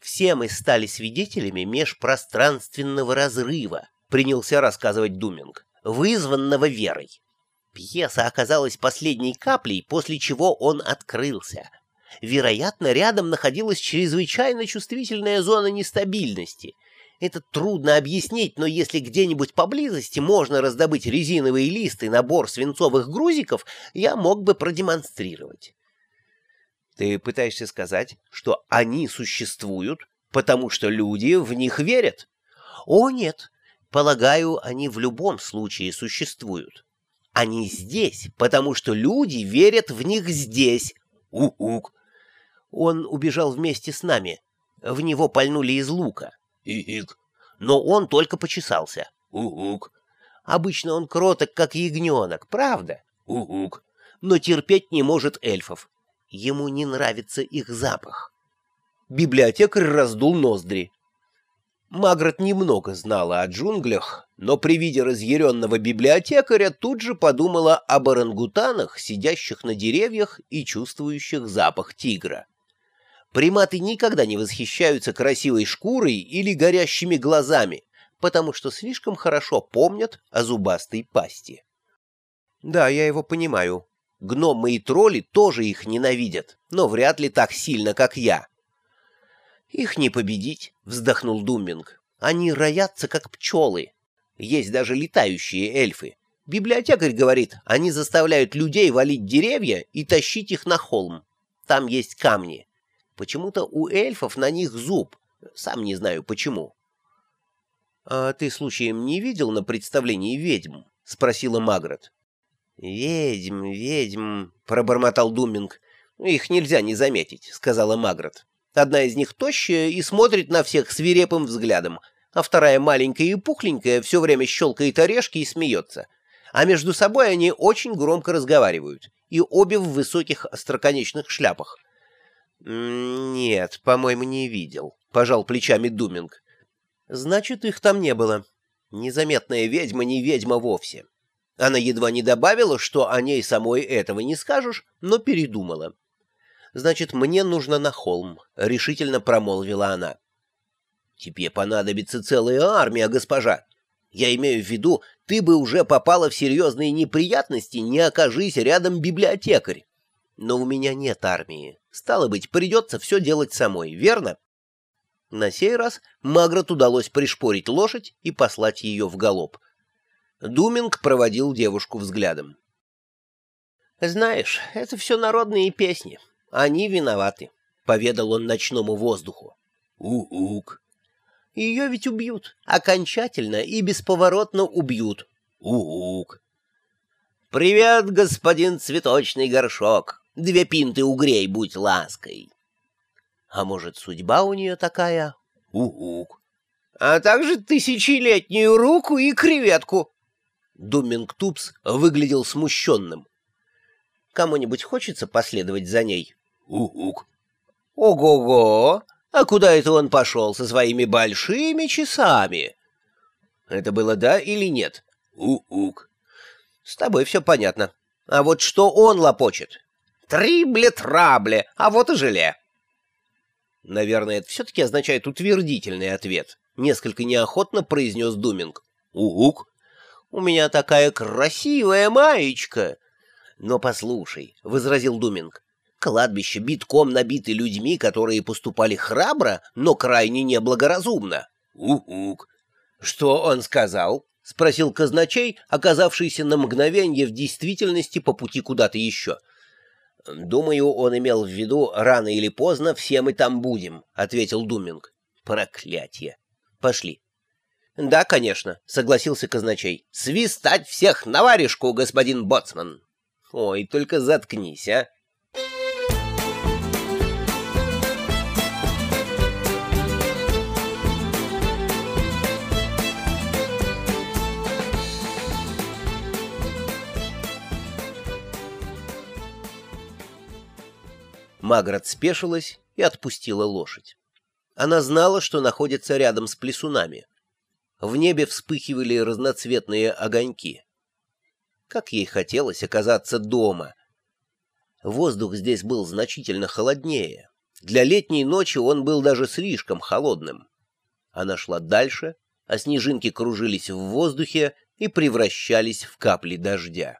Все мы стали свидетелями межпространственного разрыва, принялся рассказывать Думинг, вызванного верой. Пьеса оказалась последней каплей, после чего он открылся. Вероятно, рядом находилась чрезвычайно чувствительная зона нестабильности. Это трудно объяснить, но если где-нибудь поблизости можно раздобыть резиновые листы и набор свинцовых грузиков, я мог бы продемонстрировать. Ты пытаешься сказать, что они существуют, потому что люди в них верят? О, нет. Полагаю, они в любом случае существуют. Они здесь, потому что люди верят в них здесь. Ук-ук. Он убежал вместе с нами. В него пальнули из лука. И-ик. Но он только почесался. Ук-ук. Обычно он кроток, как ягненок, правда? Ук-ук. Но терпеть не может эльфов. Ему не нравится их запах. Библиотекарь раздул ноздри. Магрот немного знала о джунглях, но при виде разъяренного библиотекаря тут же подумала об орангутанах, сидящих на деревьях и чувствующих запах тигра. Приматы никогда не восхищаются красивой шкурой или горящими глазами, потому что слишком хорошо помнят о зубастой пасти. Да, я его понимаю. Гномы и тролли тоже их ненавидят, но вряд ли так сильно, как я. «Их не победить», — вздохнул Думбинг. «Они роятся, как пчелы. Есть даже летающие эльфы. Библиотекарь говорит, они заставляют людей валить деревья и тащить их на холм. Там есть камни. Почему-то у эльфов на них зуб. Сам не знаю, почему». «А ты, случаем, не видел на представлении ведьм?» — спросила Магрот. «Ведьм, ведьм», — пробормотал Думинг. «Их нельзя не заметить», — сказала Магрот. Одна из них тощая и смотрит на всех свирепым взглядом, а вторая маленькая и пухленькая все время щелкает орешки и смеется. А между собой они очень громко разговаривают, и обе в высоких остроконечных шляпах. «Нет, по-моему, не видел», — пожал плечами Думинг. «Значит, их там не было. Незаметная ведьма не ведьма вовсе». Она едва не добавила, что о ней самой этого не скажешь, но передумала. Значит, мне нужно на холм, — решительно промолвила она. Тебе понадобится целая армия, госпожа. Я имею в виду, ты бы уже попала в серьезные неприятности, не окажись рядом библиотекарь. Но у меня нет армии. Стало быть, придется все делать самой, верно? На сей раз Магрот удалось пришпорить лошадь и послать ее в галоп. Думинг проводил девушку взглядом. «Знаешь, это все народные песни. Они виноваты, — поведал он ночному воздуху. У-ук. Ее ведь убьют, окончательно и бесповоротно убьют. У-ук. Привет, господин цветочный горшок. Две пинты угрей, будь лаской. А может, судьба у нее такая? У-ук. А также тысячелетнюю руку и креветку. Думинг Тупс выглядел смущенным. Кому-нибудь хочется последовать за ней? Ук-ук. Ого-го! А куда это он пошел со своими большими часами? Это было да или нет? Ук-ук. С тобой все понятно. А вот что он лопочет? Трибле-трабле, а вот и желе. Наверное, это все-таки означает утвердительный ответ. Несколько неохотно произнес Думинг. Ук. У меня такая красивая маечка. Но послушай, — возразил Думинг, Кладбище битком набиты людьми, которые поступали храбро, но крайне неблагоразумно. Ук-ук. Что он сказал? — спросил казначей, оказавшийся на мгновение в действительности по пути куда-то еще. — Думаю, он имел в виду, рано или поздно все мы там будем, — ответил Думинг. — Проклятье. Пошли. — Да, конечно, — согласился казначей. — Свистать всех на варежку, господин Боцман. — Ой, только заткнись, а. Маград спешилась и отпустила лошадь. Она знала, что находится рядом с плесунами. В небе вспыхивали разноцветные огоньки. Как ей хотелось оказаться дома. Воздух здесь был значительно холоднее. Для летней ночи он был даже слишком холодным. Она шла дальше, а снежинки кружились в воздухе и превращались в капли дождя.